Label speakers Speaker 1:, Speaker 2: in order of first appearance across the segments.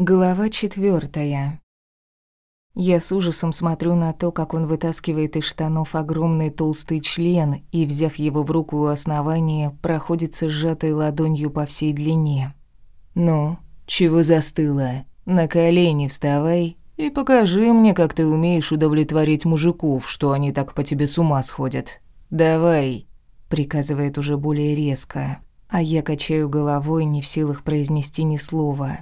Speaker 1: Глава четвертая. Я с ужасом смотрю на то, как он вытаскивает из штанов огромный толстый член и, взяв его в руку у основания, проходится сжатой ладонью по всей длине. «Ну, чего застыла? На колени вставай и покажи мне, как ты умеешь удовлетворить мужиков, что они так по тебе с ума сходят. Давай!» Приказывает уже более резко, а я качаю головой, не в силах произнести ни слова.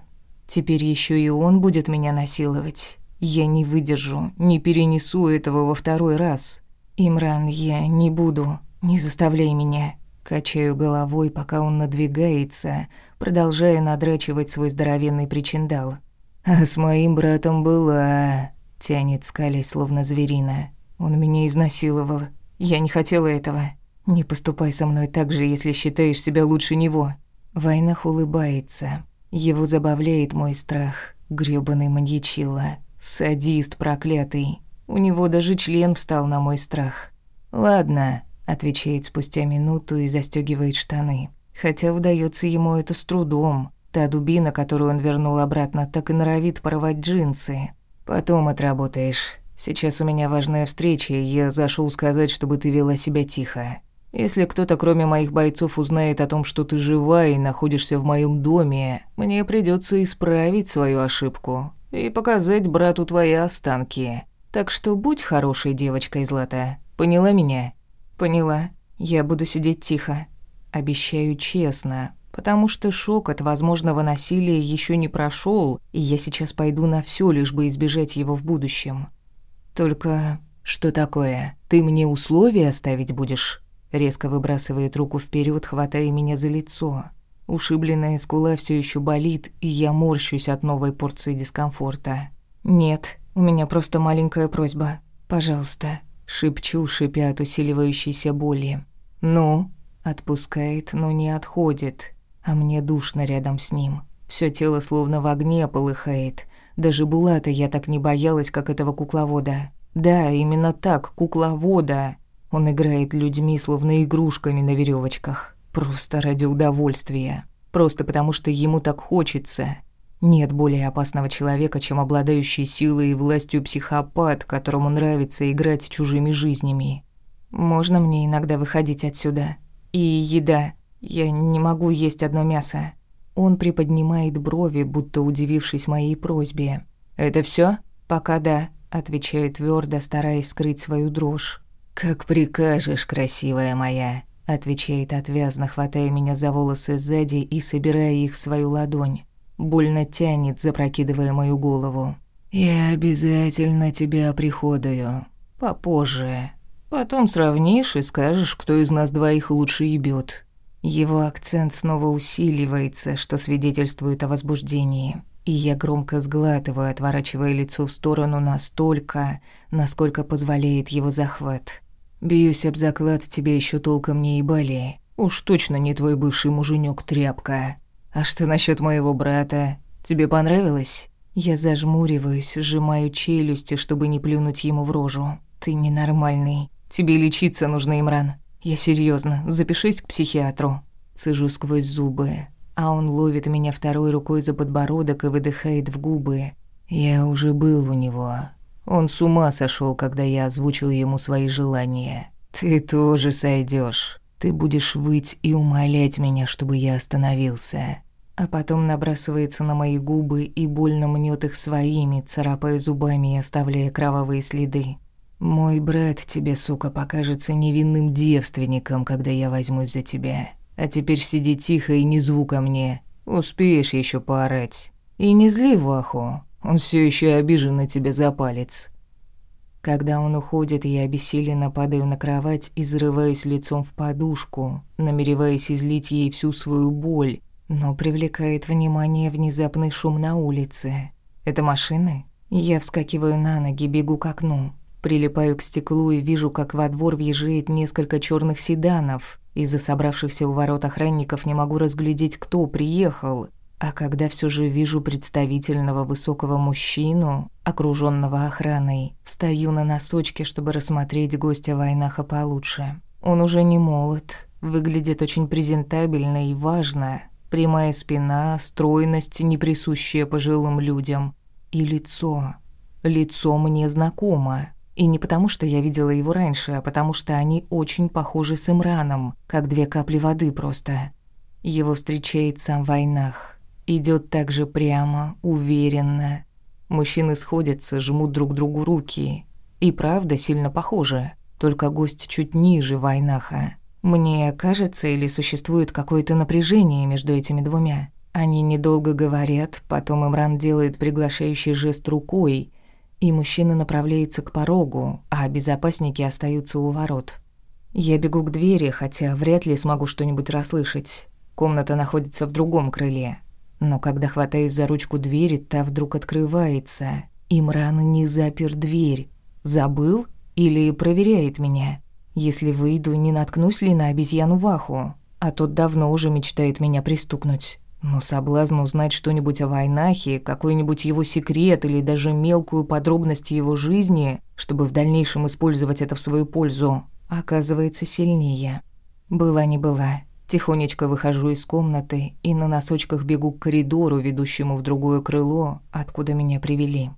Speaker 1: Теперь еще и он будет меня насиловать. Я не выдержу, не перенесу этого во второй раз. Имран, я не буду. Не заставляй меня. Качаю головой, пока он надвигается, продолжая надрачивать свой здоровенный причиндал. А с моим братом была... Тянет скалясь, словно зверина. Он меня изнасиловал. Я не хотела этого. Не поступай со мной так же, если считаешь себя лучше него. Войнах улыбается. Его забавляет мой страх, грёбаный маньячила. Садист проклятый. У него даже член встал на мой страх. «Ладно», — отвечает спустя минуту и застёгивает штаны. Хотя удается ему это с трудом. Та дубина, которую он вернул обратно, так и норовит порвать джинсы. «Потом отработаешь. Сейчас у меня важная встреча, и я зашел сказать, чтобы ты вела себя тихо. Если кто-то, кроме моих бойцов, узнает о том, что ты жива и находишься в моем доме, мне придется исправить свою ошибку и показать брату твои останки. Так что будь хорошей девочкой, Злата. Поняла меня? Поняла. Я буду сидеть тихо. Обещаю честно, потому что шок от возможного насилия еще не прошел, и я сейчас пойду на все, лишь бы избежать его в будущем. Только что такое? Ты мне условия оставить будешь? Резко выбрасывает руку вперед, хватая меня за лицо. Ушибленная скула все еще болит, и я морщусь от новой порции дискомфорта. «Нет, у меня просто маленькая просьба. Пожалуйста». Шепчу, шипя от усиливающейся боли. «Ну?» Отпускает, но не отходит. А мне душно рядом с ним. Все тело словно в огне полыхает. Даже Булата я так не боялась, как этого кукловода. Да, именно так, кукловода. Он играет людьми, словно игрушками на веревочках. Просто ради удовольствия. Просто потому, что ему так хочется. Нет более опасного человека, чем обладающий силой и властью психопат, которому нравится играть чужими жизнями. Можно мне иногда выходить отсюда? И еда. Я не могу есть одно мясо. Он приподнимает брови, будто удивившись моей просьбе. «Это все? «Пока да», — отвечает твердо, стараясь скрыть свою дрожь. «Как прикажешь, красивая моя», — отвечает отвязно, хватая меня за волосы сзади и собирая их в свою ладонь. Больно тянет, запрокидывая мою голову. «Я обязательно тебя приходую. Попозже. Потом сравнишь и скажешь, кто из нас двоих лучше ебёт». Его акцент снова усиливается, что свидетельствует о возбуждении. И я громко сглатываю, отворачивая лицо в сторону настолько, насколько позволяет его захват. Бьюсь об заклад, тебе еще толком не ебали. Уж точно не твой бывший муженек тряпка. А что насчет моего брата? Тебе понравилось? Я зажмуриваюсь, сжимаю челюсти, чтобы не плюнуть ему в рожу. Ты ненормальный. Тебе лечиться нужно, Имран. Я серьезно. запишись к психиатру. Цежу сквозь зубы, а он ловит меня второй рукой за подбородок и выдыхает в губы. Я уже был у него. Он с ума сошел, когда я озвучил ему свои желания. Ты тоже сойдешь. Ты будешь выть и умолять меня, чтобы я остановился. А потом набрасывается на мои губы и больно мнет их своими, царапая зубами и оставляя кровавые следы. Мой брат тебе, сука, покажется невинным девственником, когда я возьмусь за тебя. А теперь сиди тихо и не звука мне. Успеешь еще поорать. И не зли Ваху. Он все еще обижен на тебя за палец. Когда он уходит, я обессиленно падаю на кровать и зарываюсь лицом в подушку, намереваясь излить ей всю свою боль, но привлекает внимание внезапный шум на улице. Это машины? Я вскакиваю на ноги, бегу к окну. Прилипаю к стеклу и вижу, как во двор въезжает несколько черных седанов. Из-за собравшихся у ворот охранников не могу разглядеть, кто приехал. А когда все же вижу представительного высокого мужчину, окруженного охраной, встаю на носочки, чтобы рассмотреть гостя Войнаха получше. Он уже не молод, выглядит очень презентабельно и важно, Прямая спина, стройность, не присущая пожилым людям. И лицо. Лицо мне знакомо. И не потому, что я видела его раньше, а потому что они очень похожи с Имраном, как две капли воды просто. Его встречает сам в войнах. Идет так же прямо, уверенно. Мужчины сходятся, жмут друг другу руки. И правда сильно похожи, только гость чуть ниже Вайнаха. Мне кажется, или существует какое-то напряжение между этими двумя. Они недолго говорят, потом Имран делает приглашающий жест рукой, и мужчина направляется к порогу, а безопасники остаются у ворот. Я бегу к двери, хотя вряд ли смогу что-нибудь расслышать. Комната находится в другом крыле. Но когда хватаюсь за ручку двери, та вдруг открывается. Имран не запер дверь. Забыл или проверяет меня? Если выйду, не наткнусь ли на обезьяну Ваху? А тот давно уже мечтает меня пристукнуть. Но соблазн узнать что-нибудь о Вайнахе, какой-нибудь его секрет или даже мелкую подробность его жизни, чтобы в дальнейшем использовать это в свою пользу, оказывается сильнее. Была не была. Тихонечко выхожу из комнаты и на носочках бегу к коридору, ведущему в другое крыло, откуда меня привели.